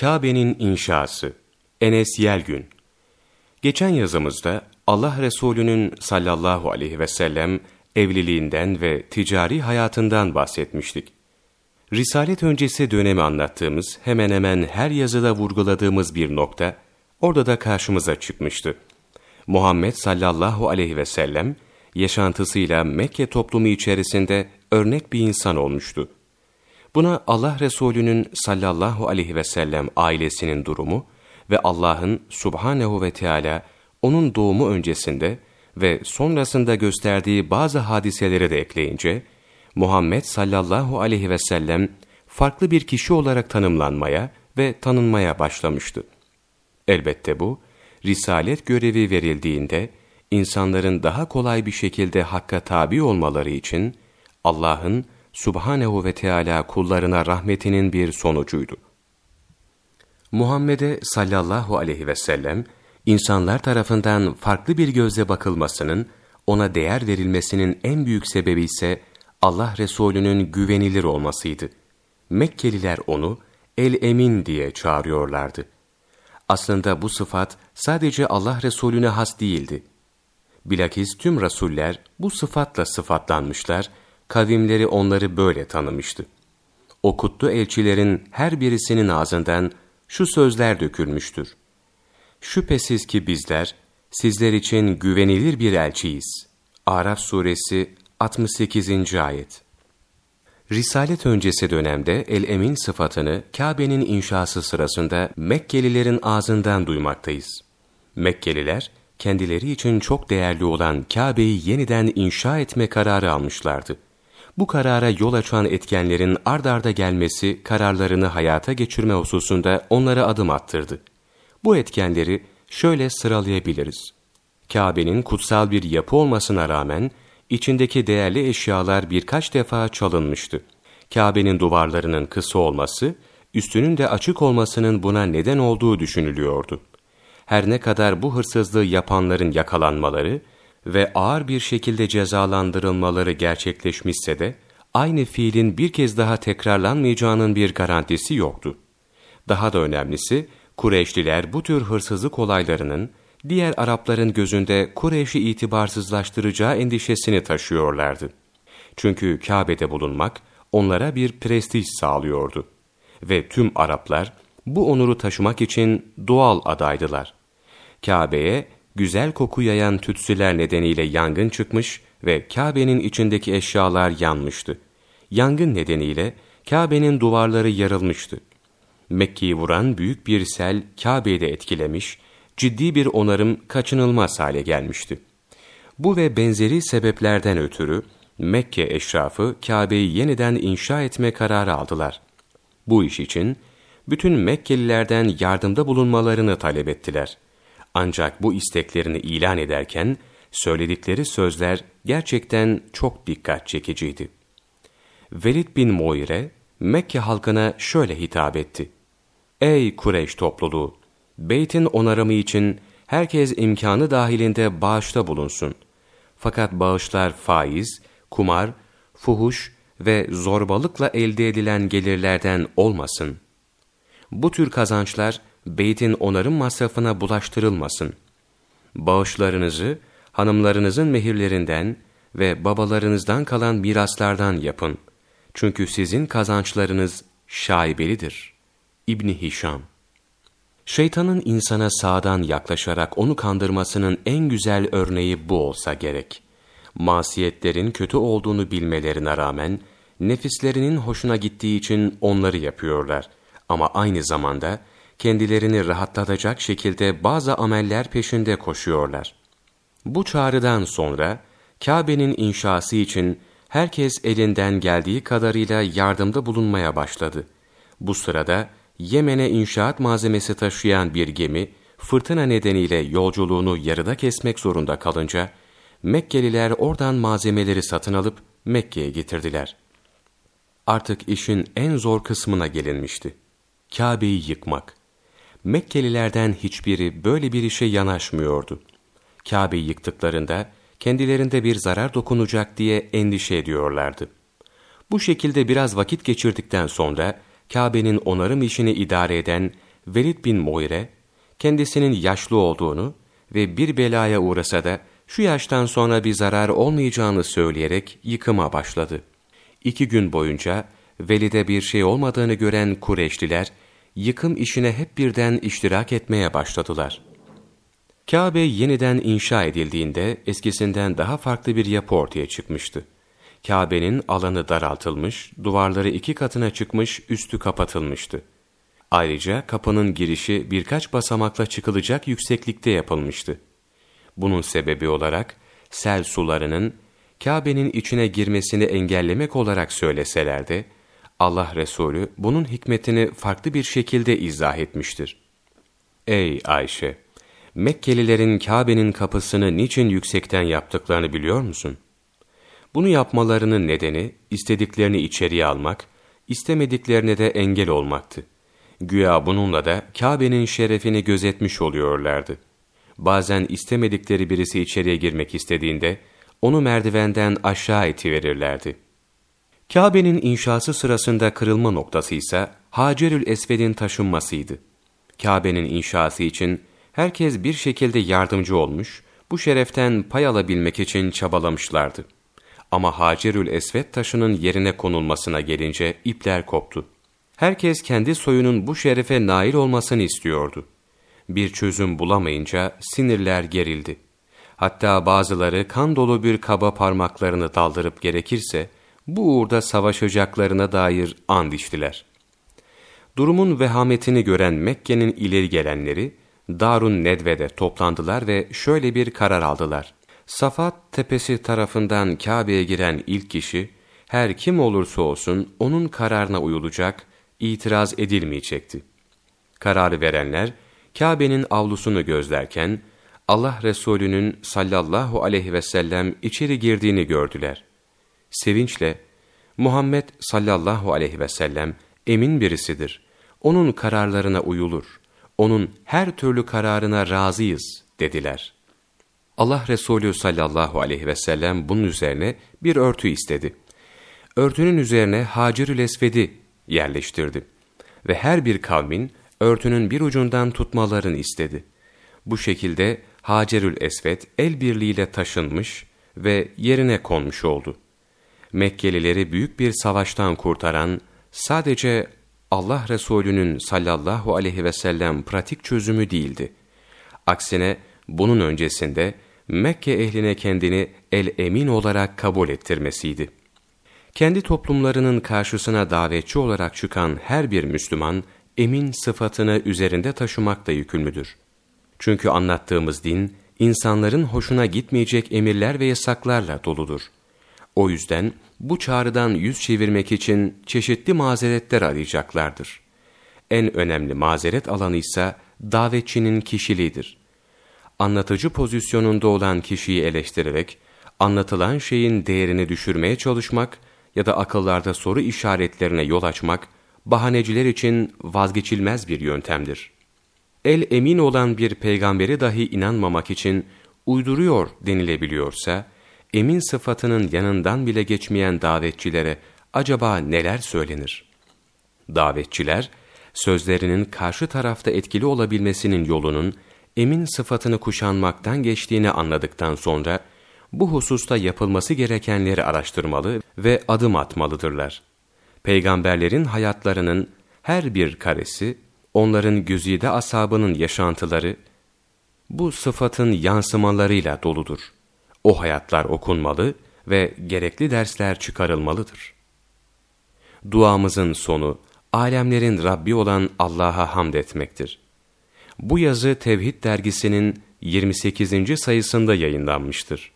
Kabe'nin inşası Enes Yelgün Geçen yazımızda Allah Resulü'nün sallallahu aleyhi ve sellem evliliğinden ve ticari hayatından bahsetmiştik. Risalet öncesi dönemi anlattığımız hemen hemen her yazıda vurguladığımız bir nokta orada da karşımıza çıkmıştı. Muhammed sallallahu aleyhi ve sellem yaşantısıyla Mekke toplumu içerisinde örnek bir insan olmuştu. Buna Allah Resulü'nün sallallahu aleyhi ve sellem ailesinin durumu ve Allah'ın subhanehu ve Teala onun doğumu öncesinde ve sonrasında gösterdiği bazı hadiseleri de ekleyince, Muhammed sallallahu aleyhi ve sellem farklı bir kişi olarak tanımlanmaya ve tanınmaya başlamıştı. Elbette bu, risalet görevi verildiğinde, insanların daha kolay bir şekilde hakka tabi olmaları için, Allah'ın subhanehu ve Teala kullarına rahmetinin bir sonucuydu. Muhammed'e sallallahu aleyhi ve sellem, insanlar tarafından farklı bir gözle bakılmasının, ona değer verilmesinin en büyük sebebi ise Allah Resulü'nün güvenilir olmasıydı. Mekkeliler onu El-Emin diye çağırıyorlardı. Aslında bu sıfat sadece Allah Resulüne has değildi. Bilakis tüm rasuller bu sıfatla sıfatlanmışlar, kavimleri onları böyle tanımıştı. O kutlu elçilerin her birisinin ağzından şu sözler dökülmüştür. Şüphesiz ki bizler sizler için güvenilir bir elçiyiz. Araf suresi 68. ayet. Risalet öncesi dönemde el-emin sıfatını Kabe'nin inşası sırasında Mekkelilerin ağzından duymaktayız. Mekkeliler kendileri için çok değerli olan Kabe'yi yeniden inşa etme kararı almışlardı. Bu karara yol açan etkenlerin ard arda gelmesi kararlarını hayata geçirme hususunda onlara adım attırdı. Bu etkenleri şöyle sıralayabiliriz. Kabe'nin kutsal bir yapı olmasına rağmen içindeki değerli eşyalar birkaç defa çalınmıştı. Kabe'nin duvarlarının kısa olması, üstünün de açık olmasının buna neden olduğu düşünülüyordu. Her ne kadar bu hırsızlığı yapanların yakalanmaları ve ağır bir şekilde cezalandırılmaları gerçekleşmişse de, aynı fiilin bir kez daha tekrarlanmayacağının bir garantisi yoktu. Daha da önemlisi, Kureyşliler bu tür hırsızlık olaylarının, diğer Arapların gözünde Kureyş'i itibarsızlaştıracağı endişesini taşıyorlardı. Çünkü Kabe'de bulunmak onlara bir prestij sağlıyordu. Ve tüm Araplar bu onuru taşımak için doğal adaydılar. Kabe'ye güzel koku yayan tütsüler nedeniyle yangın çıkmış ve Kabe'nin içindeki eşyalar yanmıştı. Yangın nedeniyle Kabe'nin duvarları yarılmıştı. Mekke'yi vuran büyük bir sel Kabe'yi de etkilemiş, ciddi bir onarım kaçınılmaz hale gelmişti. Bu ve benzeri sebeplerden ötürü Mekke eşrafı Kabe'yi yeniden inşa etme kararı aldılar. Bu iş için bütün Mekkelilerden yardımda bulunmalarını talep ettiler. Ancak bu isteklerini ilan ederken söyledikleri sözler gerçekten çok dikkat çekiciydi. Velid bin Muire Mekke halkına şöyle hitap etti. Ey Kureyş topluluğu! Beytin onarımı için herkes imkanı dahilinde bağışta bulunsun. Fakat bağışlar faiz, kumar, fuhuş ve zorbalıkla elde edilen gelirlerden olmasın. Bu tür kazançlar beytin onarım masrafına bulaştırılmasın. Bağışlarınızı hanımlarınızın mehirlerinden ve babalarınızdan kalan miraslardan yapın. Çünkü sizin kazançlarınız şaibelidir. İbni Hişam Şeytanın insana sağdan yaklaşarak onu kandırmasının en güzel örneği bu olsa gerek. Masiyetlerin kötü olduğunu bilmelerine rağmen, nefislerinin hoşuna gittiği için onları yapıyorlar. Ama aynı zamanda kendilerini rahatlatacak şekilde bazı ameller peşinde koşuyorlar. Bu çağrıdan sonra Kabe'nin inşası için herkes elinden geldiği kadarıyla yardımda bulunmaya başladı. Bu sırada Yemen'e inşaat malzemesi taşıyan bir gemi, fırtına nedeniyle yolculuğunu yarıda kesmek zorunda kalınca, Mekkeliler oradan malzemeleri satın alıp Mekke'ye getirdiler. Artık işin en zor kısmına gelinmişti. Kabe'yi yıkmak. Mekkelilerden hiçbiri böyle bir işe yanaşmıyordu. Kabe'yi yıktıklarında kendilerinde bir zarar dokunacak diye endişe ediyorlardı. Bu şekilde biraz vakit geçirdikten sonra Kabe'nin onarım işini idare eden Velid bin Muire, kendisinin yaşlı olduğunu ve bir belaya uğrasa da şu yaştan sonra bir zarar olmayacağını söyleyerek yıkıma başladı. İki gün boyunca Velid'e bir şey olmadığını gören Kureşliler, yıkım işine hep birden iştirak etmeye başladılar. Kabe yeniden inşa edildiğinde eskisinden daha farklı bir yapı ortaya çıkmıştı. Kabe'nin alanı daraltılmış, duvarları iki katına çıkmış, üstü kapatılmıştı. Ayrıca kapının girişi birkaç basamakla çıkılacak yükseklikte yapılmıştı. Bunun sebebi olarak sel sularının Kabe'nin içine girmesini engellemek olarak söyleseler de, Allah Resulü bunun hikmetini farklı bir şekilde izah etmiştir. Ey Ayşe! Mekkelilerin Kabe'nin kapısını niçin yüksekten yaptıklarını biliyor musun? Bunu yapmalarının nedeni, istediklerini içeriye almak, istemediklerine de engel olmaktı. Güya bununla da Kabe'nin şerefini gözetmiş oluyorlardı. Bazen istemedikleri birisi içeriye girmek istediğinde, onu merdivenden aşağı itiverirlerdi. Kabe'nin inşası sırasında kırılma noktası ise Hacerül Esved'in taşınmasıydı. Kabe'nin inşası için herkes bir şekilde yardımcı olmuş, bu şereften pay alabilmek için çabalamışlardı. Ama Hacerül Esved taşının yerine konulmasına gelince ipler koptu. Herkes kendi soyunun bu şerefe nail olmasını istiyordu. Bir çözüm bulamayınca sinirler gerildi. Hatta bazıları kan dolu bir kaba parmaklarını daldırıp gerekirse bu uğurda savaşacaklarına dair and içtiler. Durumun vehametini gören Mekke'nin ileri gelenleri Darun Nedve'de toplandılar ve şöyle bir karar aldılar. Safat tepesi tarafından Kabe'ye giren ilk kişi, her kim olursa olsun onun kararına uyulacak, itiraz edilmeyecekti. Kararı verenler, Kabe'nin avlusunu gözlerken, Allah Resulü'nün sallallahu aleyhi ve sellem içeri girdiğini gördüler. Sevinçle, Muhammed sallallahu aleyhi ve sellem emin birisidir. Onun kararlarına uyulur. Onun her türlü kararına razıyız dediler. Allah Resulü sallallahu aleyhi ve sellem bunun üzerine bir örtü istedi. Örtünün üzerine Hacerül Esved'i yerleştirdi. Ve her bir kavmin örtünün bir ucundan tutmalarını istedi. Bu şekilde Hacerül Esved el birliğiyle taşınmış ve yerine konmuş oldu. Mekkelileri büyük bir savaştan kurtaran sadece Allah Resulü'nün sallallahu aleyhi ve sellem pratik çözümü değildi. Aksine bunun öncesinde Mekke ehline kendini el-emin olarak kabul ettirmesiydi. Kendi toplumlarının karşısına davetçi olarak çıkan her bir Müslüman, emin sıfatını üzerinde taşımakla yükümlüdür. Çünkü anlattığımız din, insanların hoşuna gitmeyecek emirler ve yasaklarla doludur. O yüzden bu çağrıdan yüz çevirmek için çeşitli mazeretler arayacaklardır. En önemli mazeret alanı ise davetçinin kişiliğidir. Anlatıcı pozisyonunda olan kişiyi eleştirerek, anlatılan şeyin değerini düşürmeye çalışmak ya da akıllarda soru işaretlerine yol açmak, bahaneciler için vazgeçilmez bir yöntemdir. El emin olan bir peygamberi dahi inanmamak için uyduruyor denilebiliyorsa, emin sıfatının yanından bile geçmeyen davetçilere acaba neler söylenir? Davetçiler, sözlerinin karşı tarafta etkili olabilmesinin yolunun emin sıfatını kuşanmaktan geçtiğini anladıktan sonra, bu hususta yapılması gerekenleri araştırmalı ve adım atmalıdırlar. Peygamberlerin hayatlarının her bir karesi, onların güzide asabının yaşantıları, bu sıfatın yansımalarıyla doludur. O hayatlar okunmalı ve gerekli dersler çıkarılmalıdır. Duamızın sonu, alemlerin Rabbi olan Allah'a hamd etmektir. Bu yazı Tevhid dergisinin 28. sayısında yayınlanmıştır.